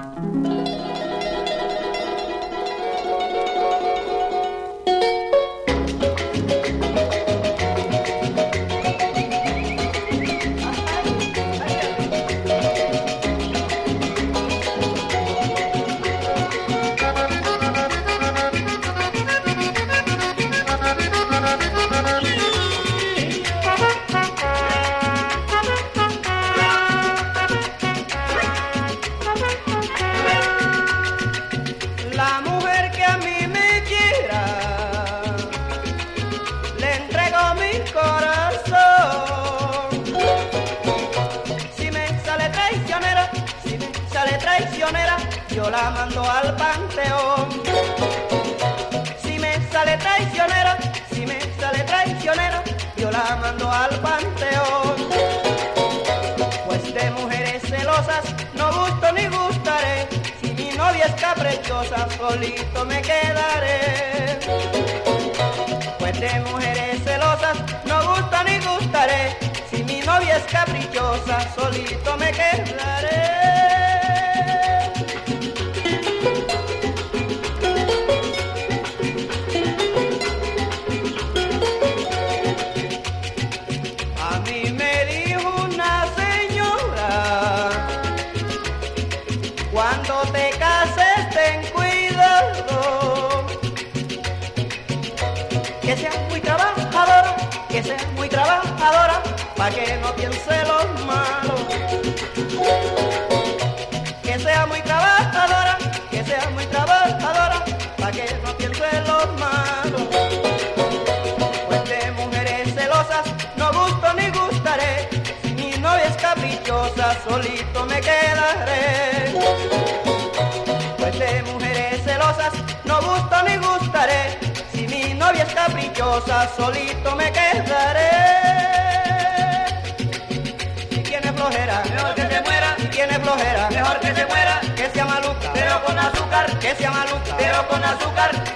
La yo la mando al panteón. Si me sale traicionera, si me sale traicionera, yo la mando al panteón. Pues de mujeres celosas no gusto ni gustaré. Si mi novia es caprichosa, solito me quedaré. Pues de mujeres celosas no gusto ni gustaré. Si mi novia es caprichosa, solito me quedaré. Que seas muy trabajadora, que seas muy trabajadora, para que no piense los malos. Que sea muy trabajadora, que sea muy trabajadora, para que no piense los malos. Pues de mujeres celosas no gusto ni gustaré. Si mi novia es caprichosa, solito me quedaré. Solito me quedaré. Si tiene flojera, Mejor que se muera, si tiene flojera, mejor que se muera, que sea maluca, pero con azúcar, que sea maluca, pero con azúcar.